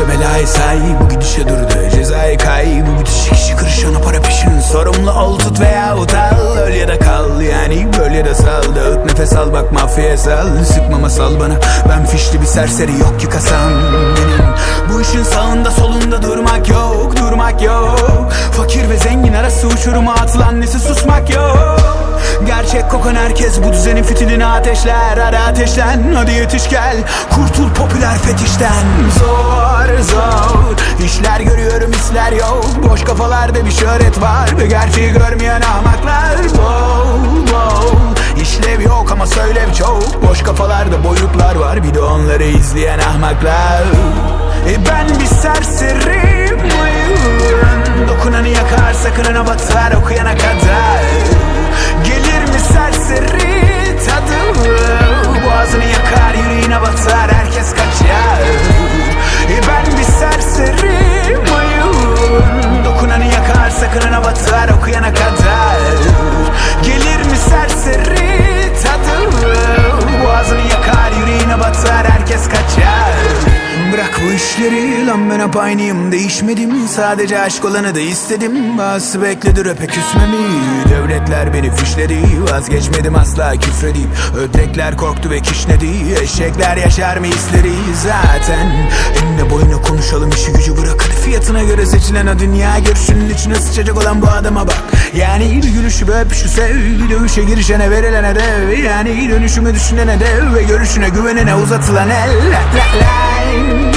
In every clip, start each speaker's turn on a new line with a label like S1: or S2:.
S1: gidişe belayı say Bu gidişe durdu. Cezayı kay Bu bitişik işi kırış ona para peşin Sorumlu ol tut veya utal Öl ya da kal. Yani böl ya da sal. Dağıt nefes al bak mafyaya sal. Sıkmama sal bana ben fişli bir serseri yok ki kasam Benim bu işin sağında solunda durmak yok Durmak yok. Fakir ve zengin arası uçuruma atılan nesi susmak yok Gerçek kokan herkes bu düzenin fitilini ateşler Hadi ateşlen hadi yetiş gel. Kurtul popüler fetişten. Zor zor. İşler görüyorum hisler yok. Boş kafalarda bir şöhret var. Ve gerçeği görmeyen ahmaklar. Bol bol işlev yok ama söylev çok. Boş kafalarda boyutlar var. Bir de onları izleyen ahmaklar. E ben bir serseriyim bu işleri lan ben hep aynıyım. Değişmedim sadece aşk olanı da istedim. Bazısı bekledi rap'e küsmemi Devletler beni fişledi Vazgeçmedim asla küfredip Ödrekler korktu ve kişnedi Eşekler yaşar mı hisleri zaten Enine boyuna konuşalım işi gücü bırak. Hadi fiyatına göre seçilen o dünya Görüşünün içine sıçacak olan bu adama bak. Yani bir gülüşü bir öpüşü sev. Dövüşe girişene verilene dev Yani dönüşümü düşünene dev Ve görüşüne güvenene uzatılan el La la la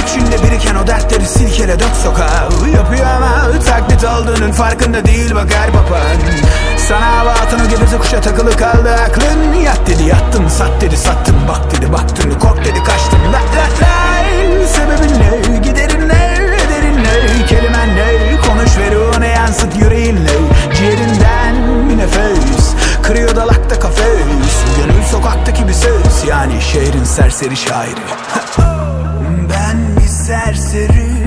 S1: İçinde biriken o dertleri silkele dök sokağa. Yapıyor ama taklit olduğunun farkında değil bakar papan Sana hava atan o geveze kuşa takılı kaldı aklın. Yat dedi yattın sat dedi sattın bak dedi baktın kork dedi kaçtın. La la la Sebebin ne giderin ne ederin ne Kelimen ne konuş ve ruhuna yansıt yüreğinle Ciğerinden bir nefes Kırıyor dalakta kafes. Gönül sokaktaki bir ses Yani şehrin serseri şairi serseri.